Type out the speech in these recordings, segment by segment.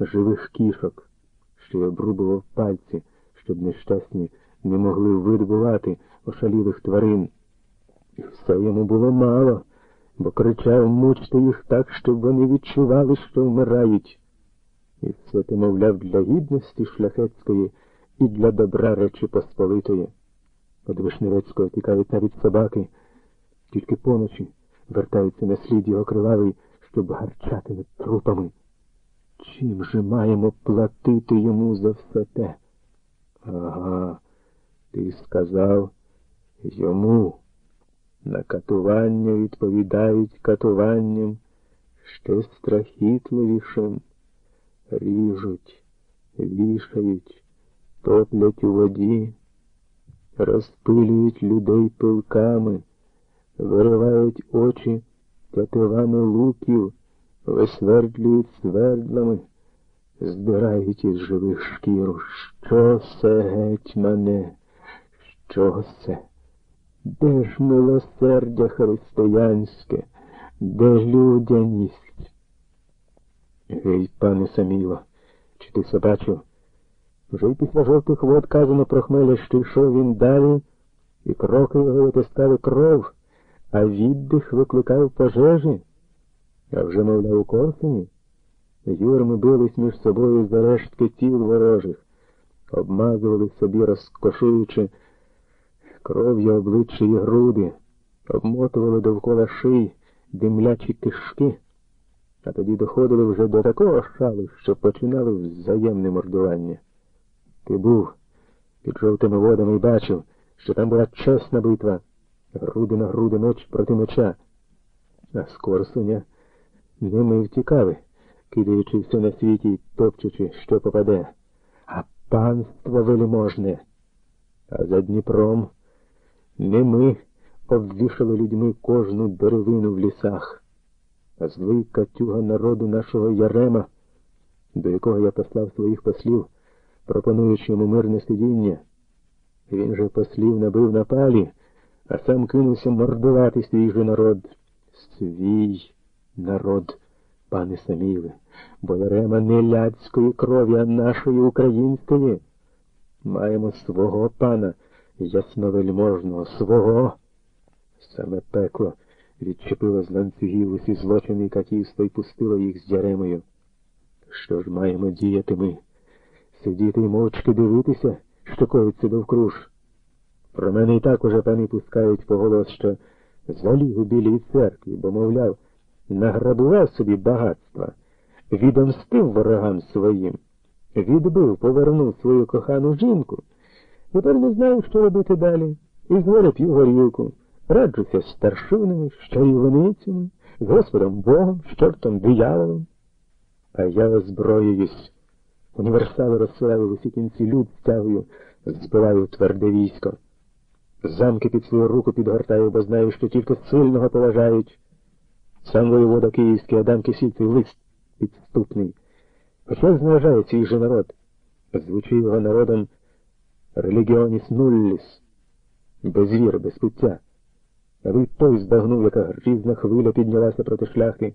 живих кішок, що й обрубував пальці, щоб нещасні не могли видобувати ошалілих тварин. І все йому було мало, бо кричав мучте їх так, щоб вони відчували, що вмирають. І все те, мовляв, для гідності шляхетської і для добра Речі Посполитої. От Вишневецького тікають навіть собаки, тільки поночі вертаються на слід його кривавий, щоб гарчати над трупами. Чим же маємо платити йому за все те? Ага, ти сказав йому. На катування відповідають катуванням ще страхітливішим. Ріжуть, вішають, топлять у воді, розпилюють людей пилками, виривають очі тятивами луків, висвердлюють свердлами, здирають із живих шкіру. Що це, гетьмане? Що це? Де ж милосердя християнське, де людяність? Гей, пане Саміло, чи ти все бачив? Вже й після жовтих вод казано про хмеля, що йшов він далі, і кроки його витискали кров, а віддих викликав пожежі. А вже, мовляв, у Корсуні юрми бились між собою за рештки тіл ворожих, обмазували собі, розкошуючи кров'ю обличчя і груди, обмотували довкола ший димлячі кишки, а тоді доходили вже до такого шалу, що починали взаємне мордування. Ти був під жовтими водами і бачив, що там була чесна битва, груди на груди меч проти меча. А з Корсуня ними втікали, кидаючи все на світі й топчучи, що попаде. А панство велиможне. А за Дніпром не ми обвішали людьми кожну деревину в лісах, а злий катюга народу нашого Ярема, до якого я послав своїх послів, пропонуючи йому мирне сидіння. Він же послів набив на палі, а сам кинувся мордувати свій же народ. Свій народ, пане Саміле, бо Ярема не ляцької крові, а нашої української. Маємо свого пана ясновельможного свого. Саме пекло відчепило з ланцюгів усі злочини катівства і пустило їх з Яремою. Що ж маємо діяти ми? Сидіти і мовчки дивитися, що коїться довкруж. Про мене і так уже пани пускають поголос, що заліг у білій церкві, бо, мовляв, награбував собі багатства, відомстив ворогам своїм, відбив, повернув свою кохану жінку. Тепер не знаю, що робити далі. І згоря п'ю горілку. Раджуся з старшинами, з чарівницями, з Господом Богом, з чортом дияволом. А я озброююсь. Універсали розсилали в усі кінці люд стягую, збиваю тверде військо. Замки під свою руку підгортаю, бо знаю, що тільки сильного поважають. Сам воєвода київський Адам Кисільцей лист підступний. Хоча зневажає цей же народ. Звучить його народом релігіоніс нулліс, без віри, без пуття. Аби той збагнув, яка грізна хвиля піднялася проти шляхи,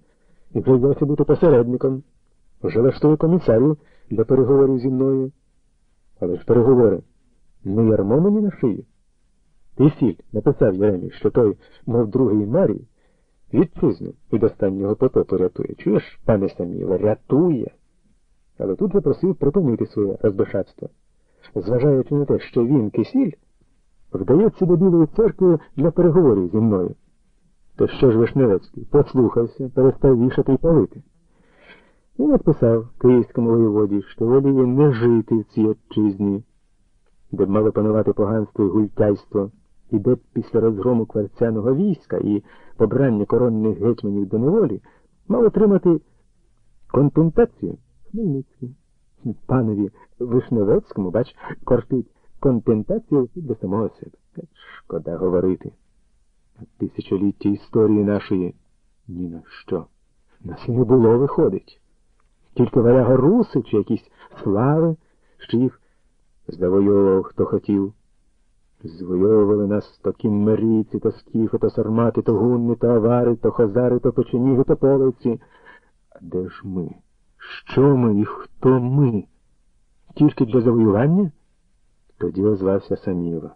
і вже бути посередником, вже влаштує комісарів для переговорів зі мною. Але ж переговори не ярмо мені на шиї. Ти сіль написав Єремі, що той, мов другий Марій, вітчизну від останнього потопу рятує. Чуєш, пане Саміле, рятує. Але тут же просив припинити своє розбишатство зважаючи на те, що він, кисіль, вдається до Білої церкви для переговорів зі мною. То що ж Вишневецький послухався, перестав вішати і палити. І написав київському воєводі, що воліє не жити в цій отчизні, де б мало панувати поганство і гультяйство, і де після розгрому кварцяного війська і побрання коронних гетьманів до неволі мав отримати контентацію Хмельницький панові Вишневецькому, бач, кортить контентацію для самого себе. Шкода говорити. Тисячоліття історії нашої ні на що. Нас і не було виходить. Тільки варяга руси чи якісь слави, що їх завойовував хто хотів. Звойовували нас то кіммерійці, то скіфи, то сармати, то гунни, то авари, то хозари, то печеніги, то половці. А де ж ми? Що ми і хто ми? Тільки для завоювання? Тоді озвався Саміла.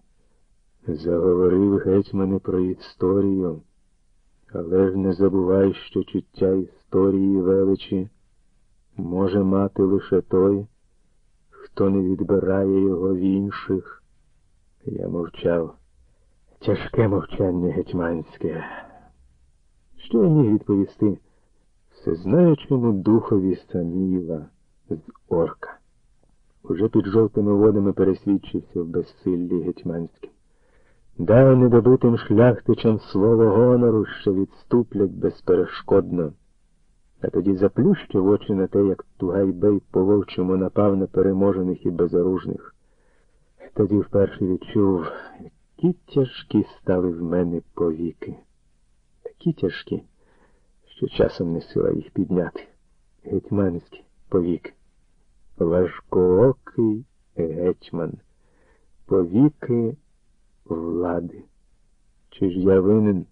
Заговорив гетьмане про історію, але ж не забувай, що чуття історії величі може мати лише той, хто не відбирає його в інших. Я мовчав. Тяжке мовчання гетьманське. Що я міг відповісти всезнаючому духові Саміла з орка? Уже під жовтими водами пересвідчився в безсиллі гетьманським. Дай недобитим шляхтичам слово гонору, що відступлять безперешкодно. А тоді заплющив очі на те, як Тугайбей по вовчому напав на переможених і безоружних. Тоді вперше відчув, які тяжкі стали в мене повіки. Такі тяжкі, що часом не сила їх підняти. Гетьманські повіки. Важкоокий гетьман. Повіки влади. Чи ж я винен?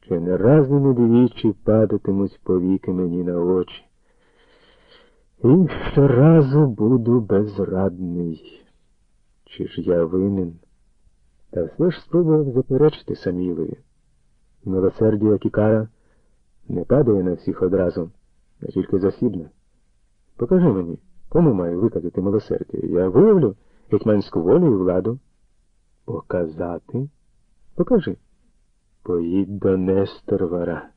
Ще не раз не двічі падатимуть повіки мені на очі. І щоразу буду безрадний. Чи ж я винен? Та все ж спробував заперечити Самілові. Милосердя, як і кара, не падає на всіх одразу, а тільки засібне. Покажи мені, кому маю виказати милосердя. Я виявлю гетьманську волю і владу. Показати? Покажи. Поїдь до Несторвара.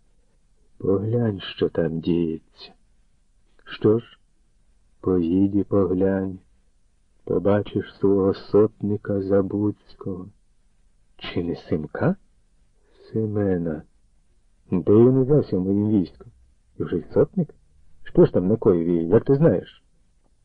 Поглянь, що там діється. Що ж, поїдь і поглянь. Побачиш свого сотника Забудського. Чи не Симка? Семена. Де він взявся моїм війську? І вже й сотник? Що ж там на Коєві, як ти знаєш?